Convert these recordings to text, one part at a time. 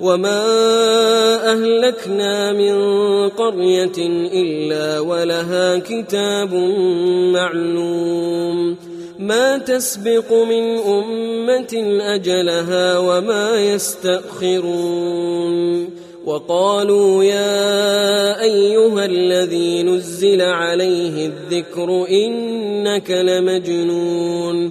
وما اهلكنا من قريه الا ولها كتاب معلوم ما تسبق من امه اجلها وما يستاخرون وقالوا يا ايها الذي نزل عليه الذكر انك لمجنون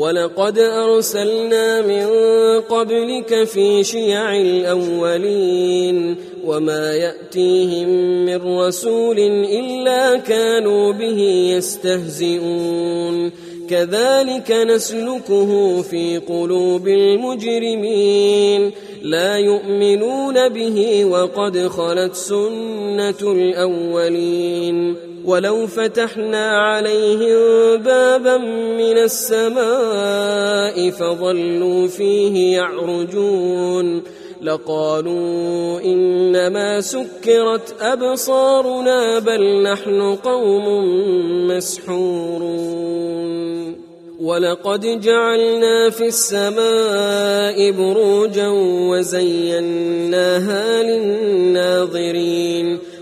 ولقد أرسلنا من قبلك في شيع الأولين وما يأتيهم من رسول إلا كانوا به يستهزئون. كذلك نسلكه في قلوب المجرمين. لا يؤمنون به وقد خلت سنة الأولين. ولو فتحنا عليهم بابا من السماء فظلوا فيه يعرجون لقالوا إنما سكرت أبصارنا بل نحن قوم مسحورون ولقد جعلنا في السماء بروجا وزيناها للناظرين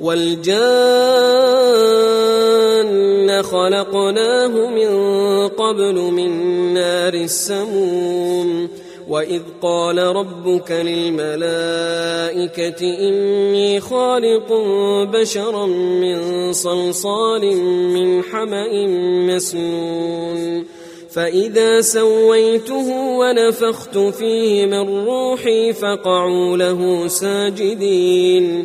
والجان خلقناه من قبل من نار السموم وإذ قال ربك للملائكة إني خالق بشرا من صلصال من حمأ مسنون فإذا سويته ونفخت فيه من روحي فقعوا له ساجدين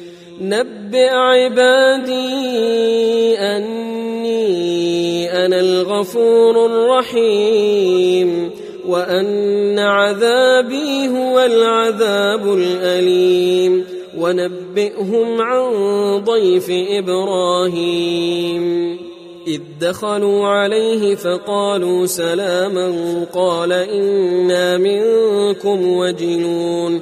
نبئ عبادي أني أنا الغفور الرحيم وأن عذابي هو العذاب الأليم. ونبئهم عن ضيف إبراهيم. إذ دخلوا عليه فقالوا سلاما قال إنا منكم وجلون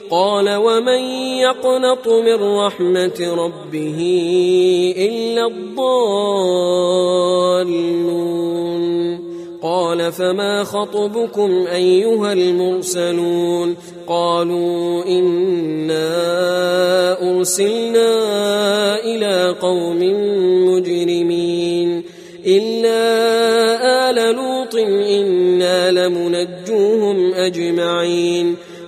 قال ومن يقنط من رحمة ربه إلا الضالون؟ قال فما خطبكم أيها المرسلون؟ قالوا إنا أرسلنا إلى قوم مجرمين. إلا آل لوط إنا لمنجوهم أجمعين.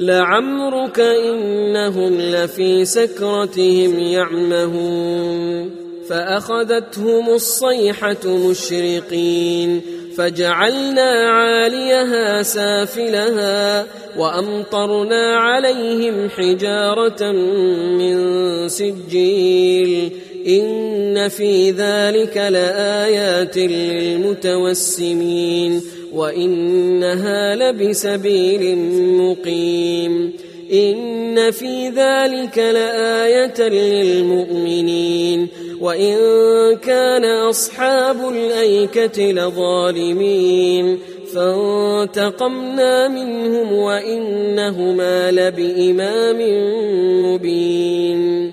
لعمرك إنهم لفي سكرتهم يعمهون. فأخذتهم الصيحة مشرقين فجعلنا عاليها سافلها وأمطرنا عليهم حجارة من سجيل. إن في ذلك لآيات للمتوسمين. وإنها لبسبيل مقيم إن في ذلك لآية للمؤمنين وإن كان أصحاب الأيكة لظالمين فانتقمنا منهم وإنهما لبإمام مبين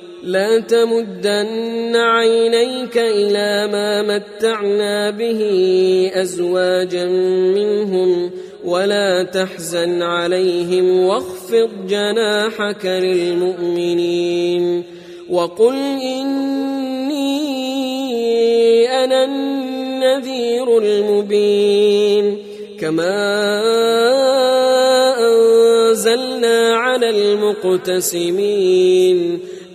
لا تمدن عينيك إلى ما متعنا به أزواجا منهم ولا تحزن عليهم واخفض جناحك للمؤمنين وقل إني أنا النذير المبين كما أنزلنا على المقتسمين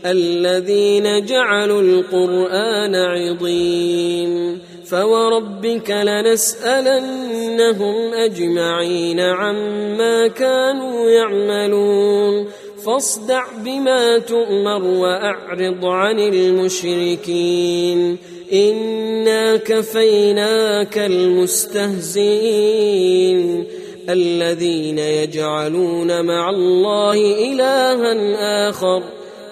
الذين جعلوا القرآن عضين فوربك لنسألنهم أجمعين عما كانوا يعملون فاصدع بما تؤمر وأعرض عن المشركين إنا كفيناك المستهزئين الذين يجعلون مع الله إلها آخر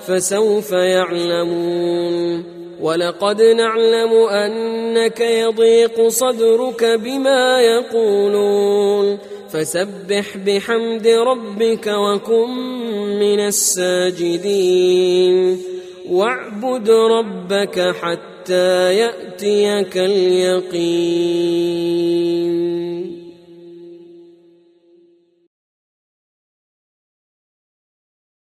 فسوف يعلمون. ولقد نعلم أنك يضيق صدرك بما يقولون. فسبح بحمد ربك وكن من الساجدين. واعبد ربك حتى يأتيك اليقين.